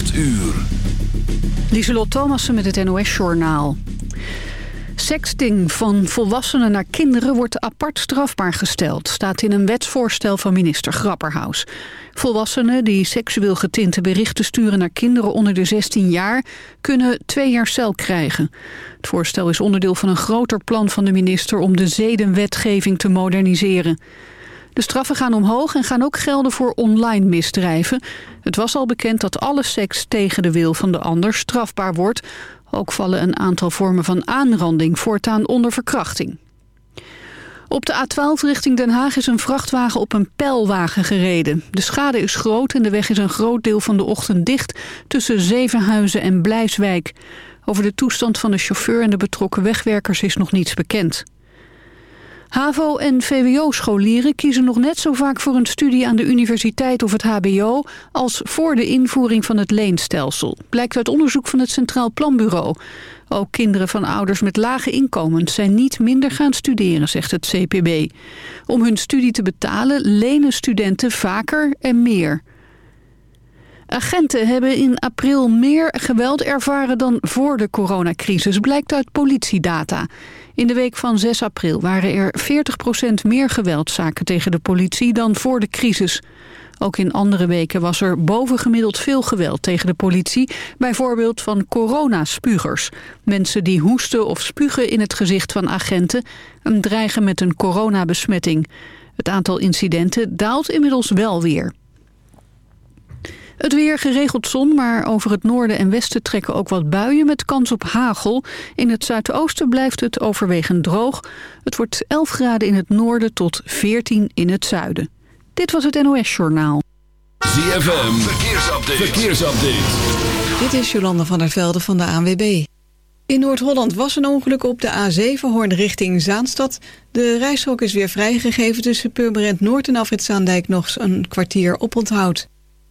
8 uur. Lieselot Thomassen met het NOS-journaal. Sexting van volwassenen naar kinderen wordt apart strafbaar gesteld... staat in een wetsvoorstel van minister Grapperhaus. Volwassenen die seksueel getinte berichten sturen naar kinderen onder de 16 jaar... kunnen twee jaar cel krijgen. Het voorstel is onderdeel van een groter plan van de minister... om de zedenwetgeving te moderniseren. De straffen gaan omhoog en gaan ook gelden voor online misdrijven. Het was al bekend dat alle seks tegen de wil van de ander strafbaar wordt. Ook vallen een aantal vormen van aanranding voortaan onder verkrachting. Op de A12 richting Den Haag is een vrachtwagen op een pijlwagen gereden. De schade is groot en de weg is een groot deel van de ochtend dicht... tussen Zevenhuizen en Blijswijk. Over de toestand van de chauffeur en de betrokken wegwerkers is nog niets bekend. HAVO- en VWO-scholieren kiezen nog net zo vaak voor een studie aan de universiteit of het hbo... als voor de invoering van het leenstelsel. Blijkt uit onderzoek van het Centraal Planbureau. Ook kinderen van ouders met lage inkomens zijn niet minder gaan studeren, zegt het CPB. Om hun studie te betalen lenen studenten vaker en meer. Agenten hebben in april meer geweld ervaren dan voor de coronacrisis, blijkt uit politiedata. In de week van 6 april waren er 40% meer geweldzaken tegen de politie dan voor de crisis. Ook in andere weken was er bovengemiddeld veel geweld tegen de politie, bijvoorbeeld van coronaspugers. Mensen die hoesten of spugen in het gezicht van agenten en dreigen met een coronabesmetting. Het aantal incidenten daalt inmiddels wel weer. Het weer geregeld zon, maar over het noorden en westen trekken ook wat buien met kans op hagel. In het zuidoosten blijft het overwegend droog. Het wordt 11 graden in het noorden tot 14 in het zuiden. Dit was het NOS Journaal. ZFM, verkeersupdate. verkeersupdate. Dit is Jolanda van der Velde van de ANWB. In Noord-Holland was een ongeluk op de A7 Hoorn richting Zaanstad. De reishok is weer vrijgegeven tussen Purmerend Noord en Afritzaandijk nog een kwartier oponthoud.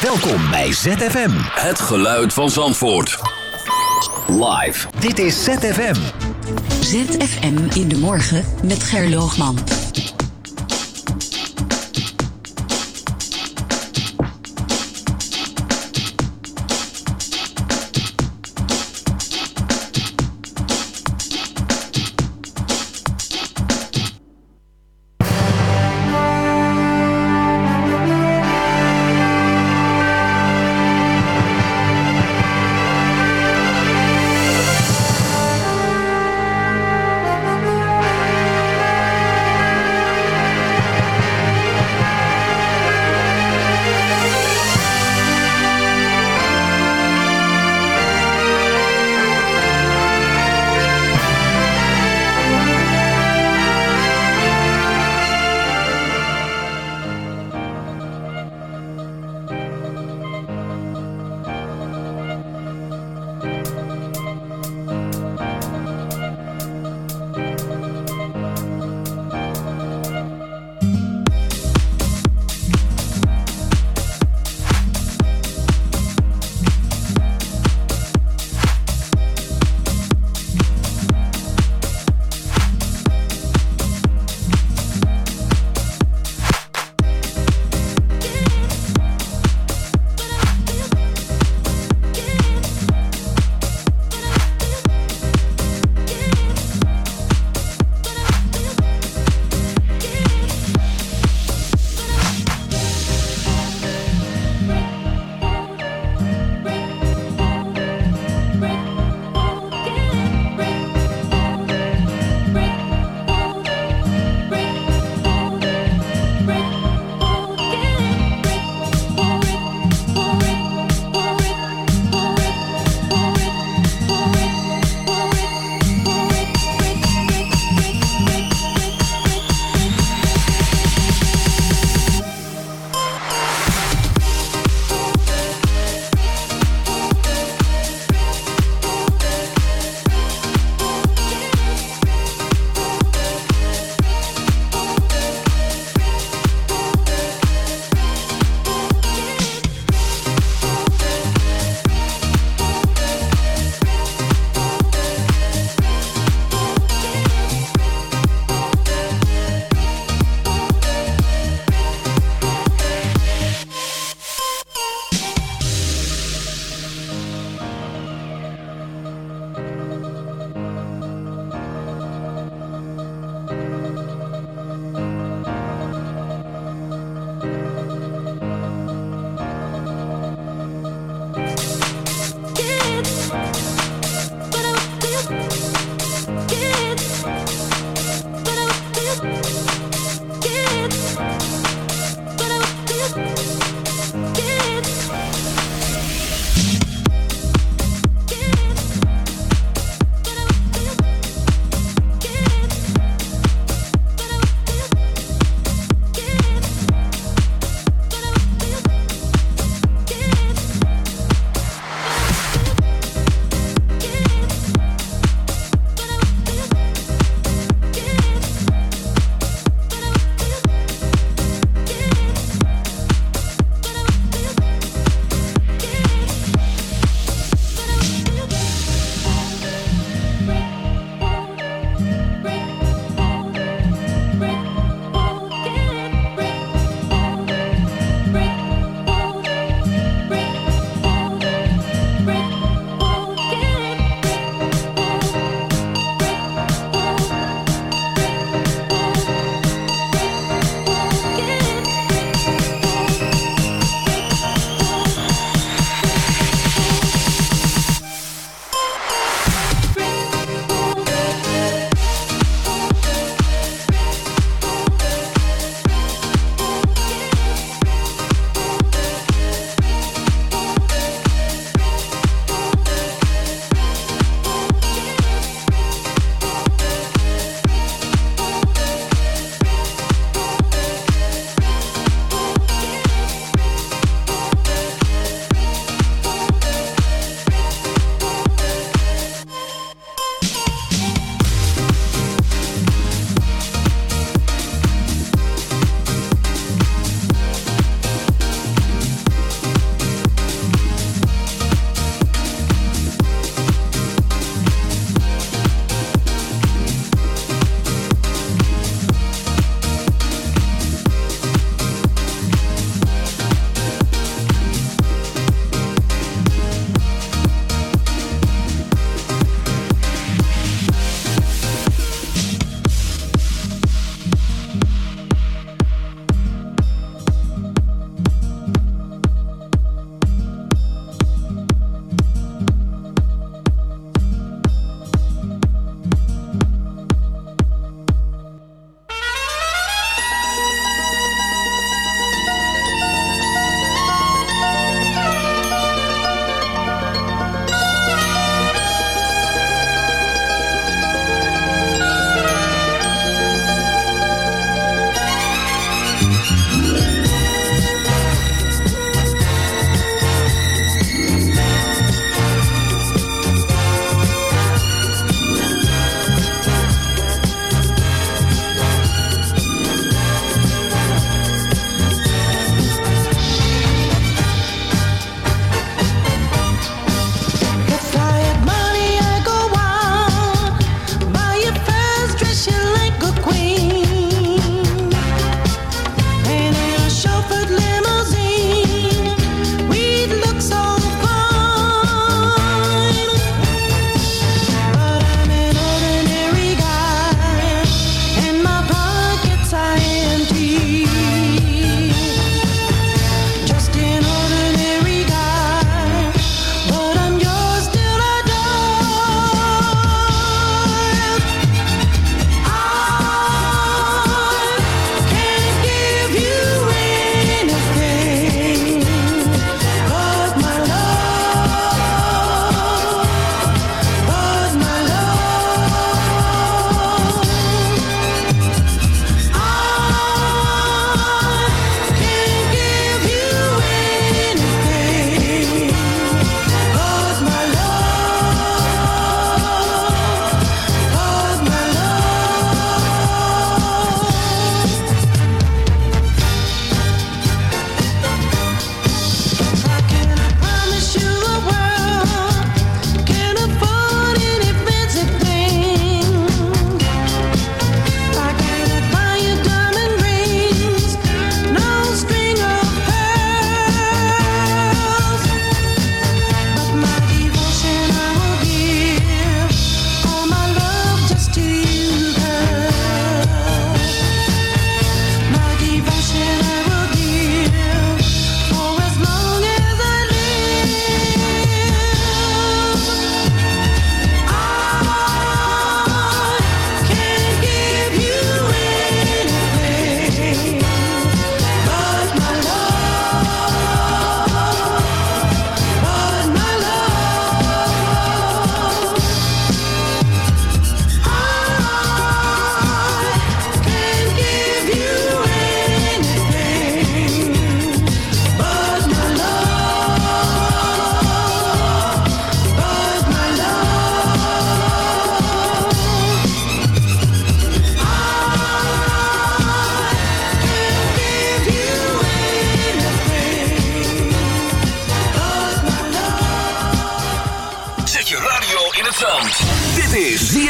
Welkom bij ZFM. Het geluid van Zandvoort. Live. Dit is ZFM. ZFM in de morgen met Gerloogman.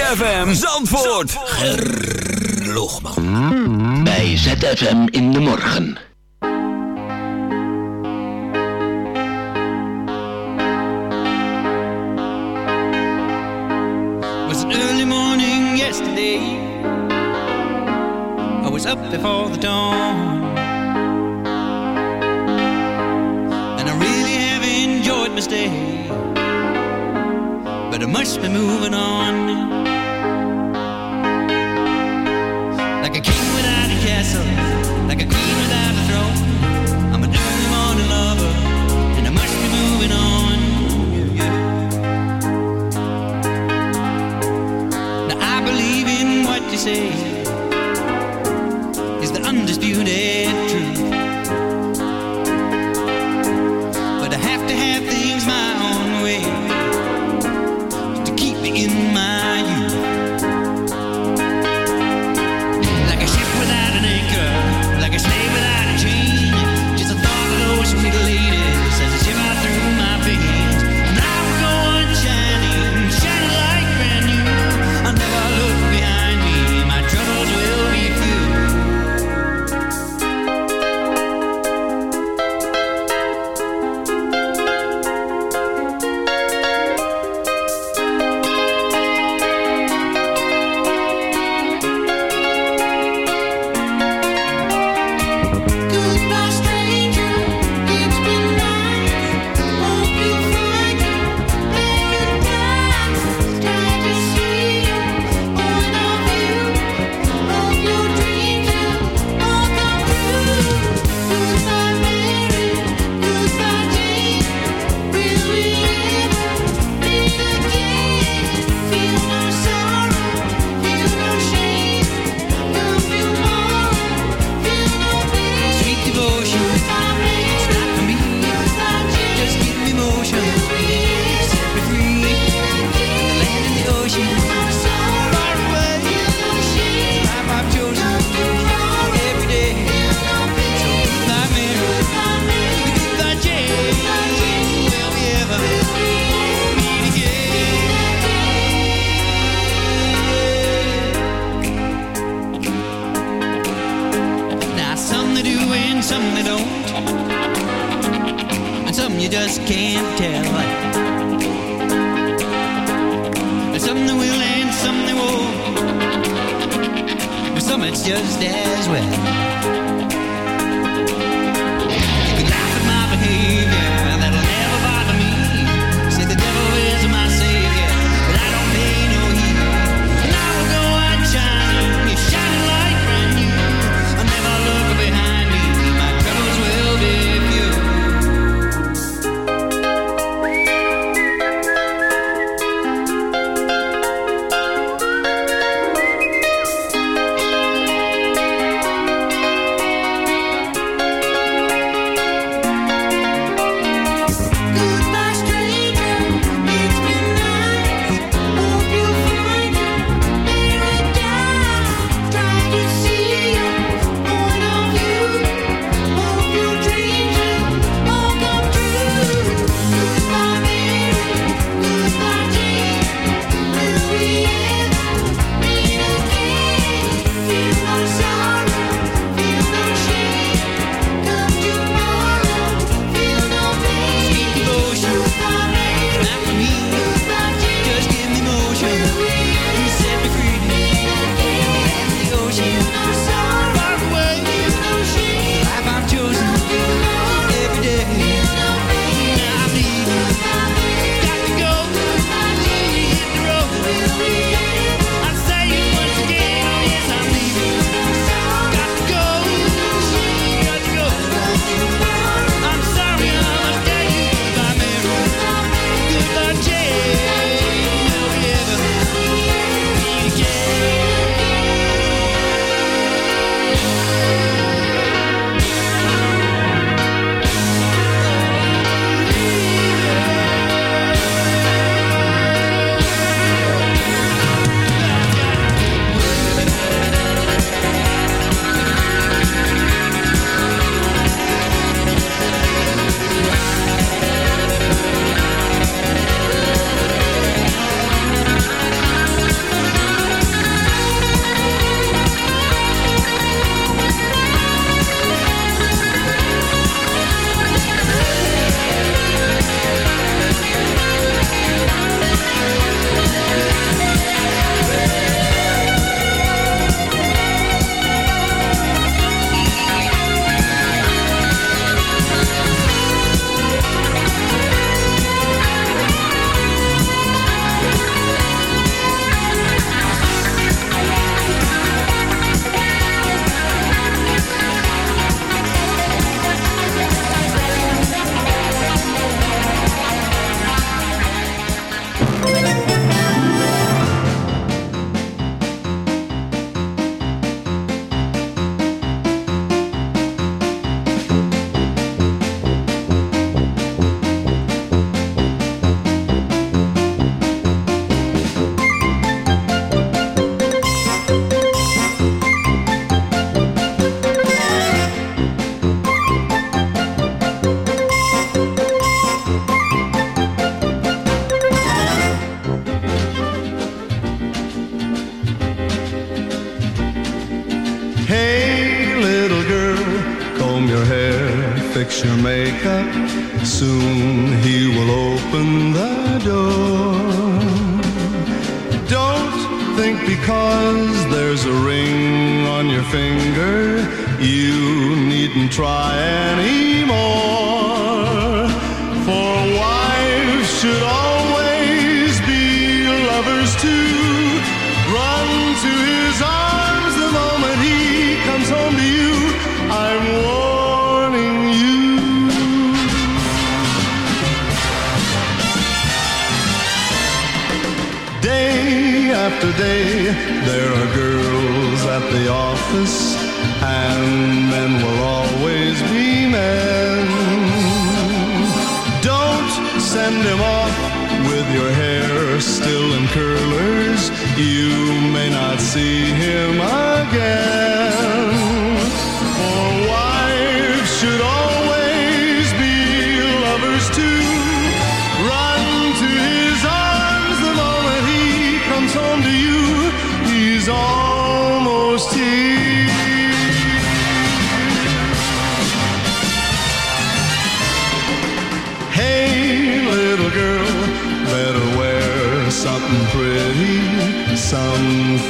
ZFM Zandvoort. Gerloogman. Bij ZFM in de morgen.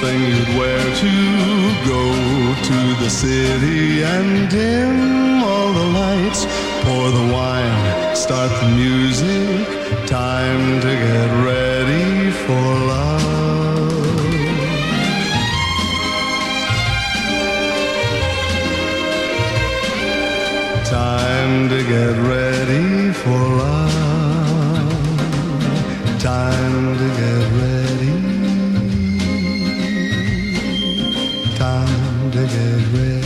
Thing you'd wear to go to the city and dim all the lights. Pour the wine, start the music. Time to get ready for love. Time to get ready for love. Time to get Get red.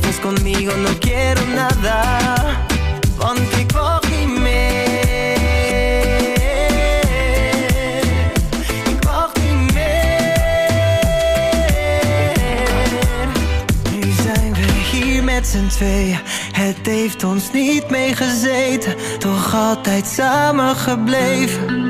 estás conmigo no quiero nada. Niet meer. Nu zijn we hier met z'n tweeën. Het heeft ons niet meegezeten, toch altijd samen gebleven.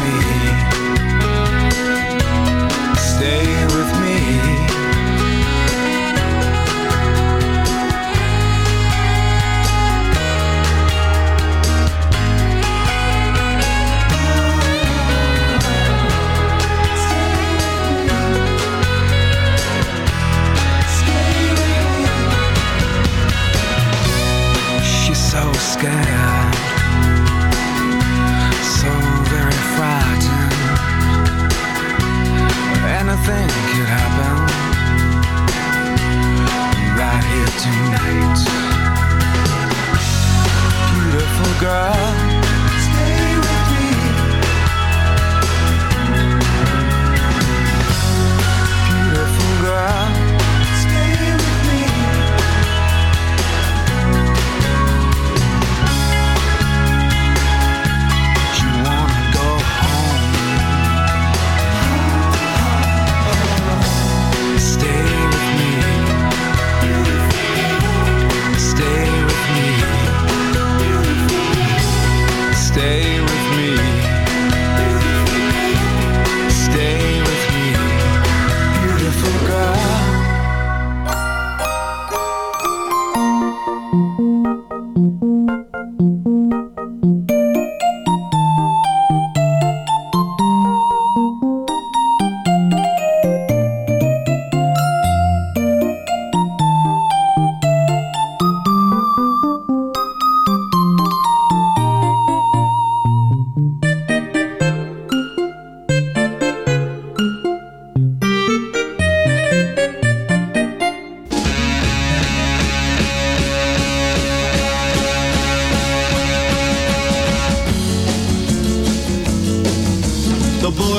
me.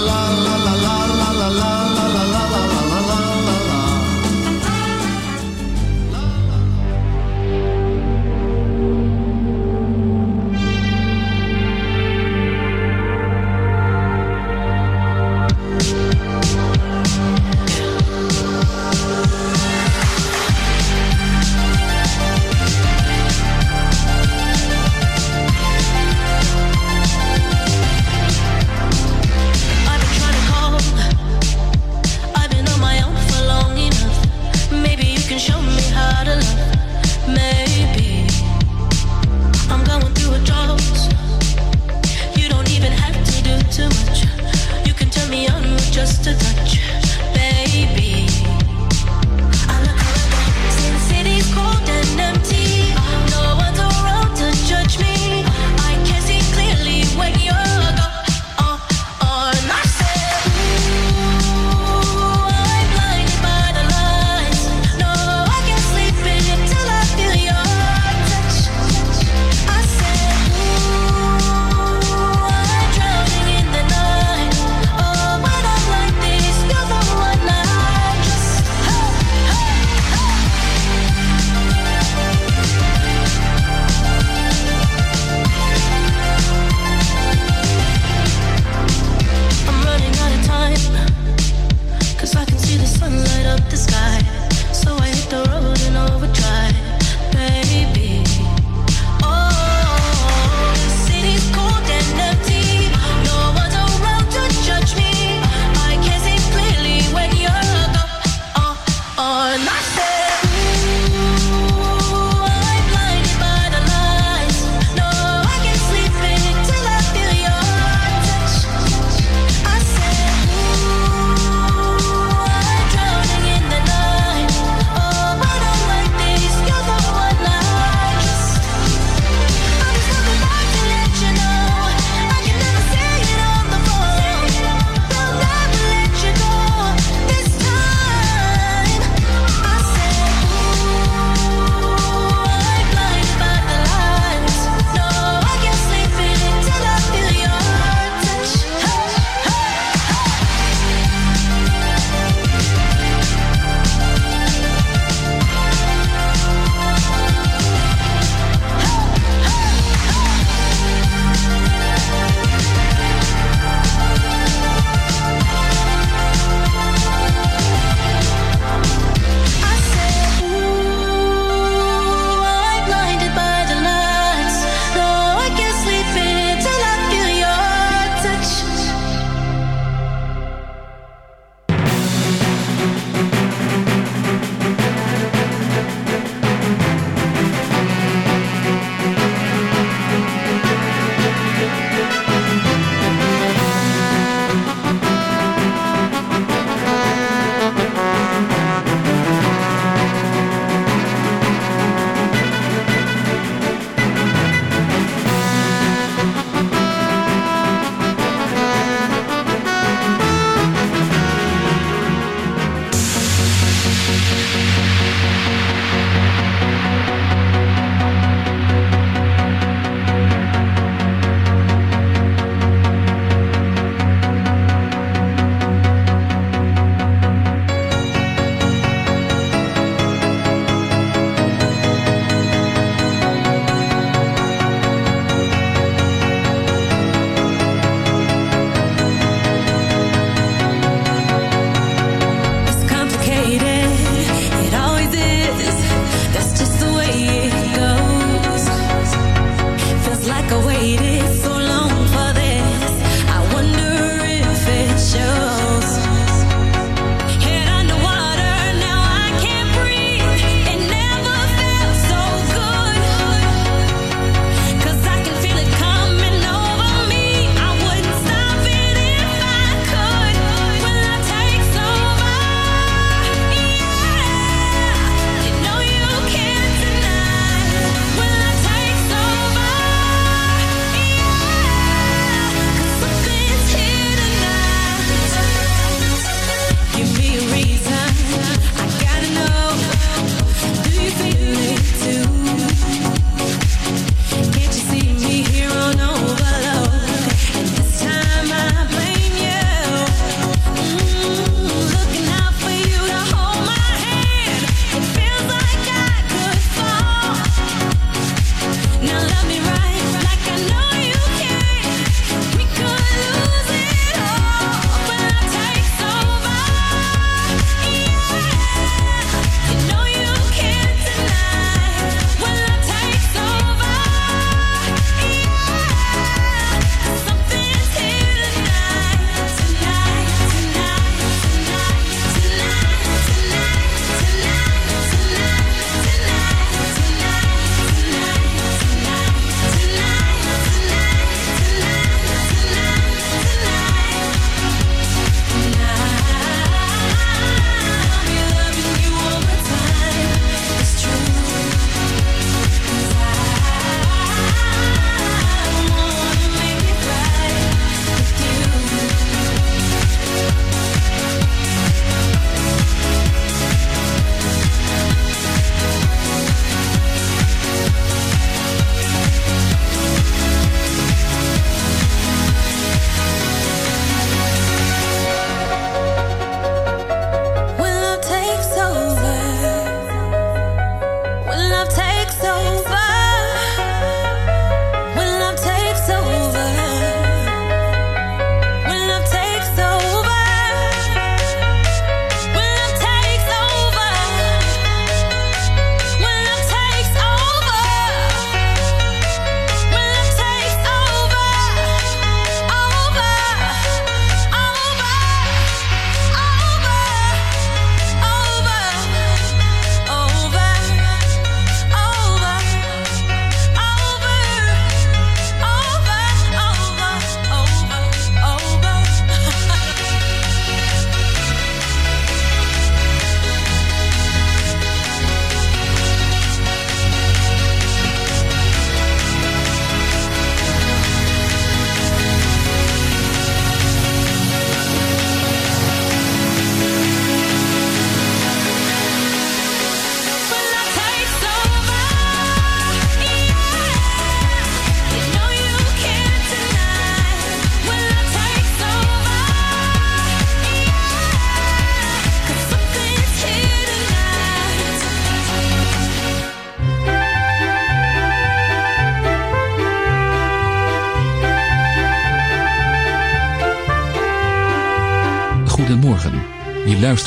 La la la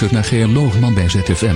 naar Geer Loogman bij ZFM.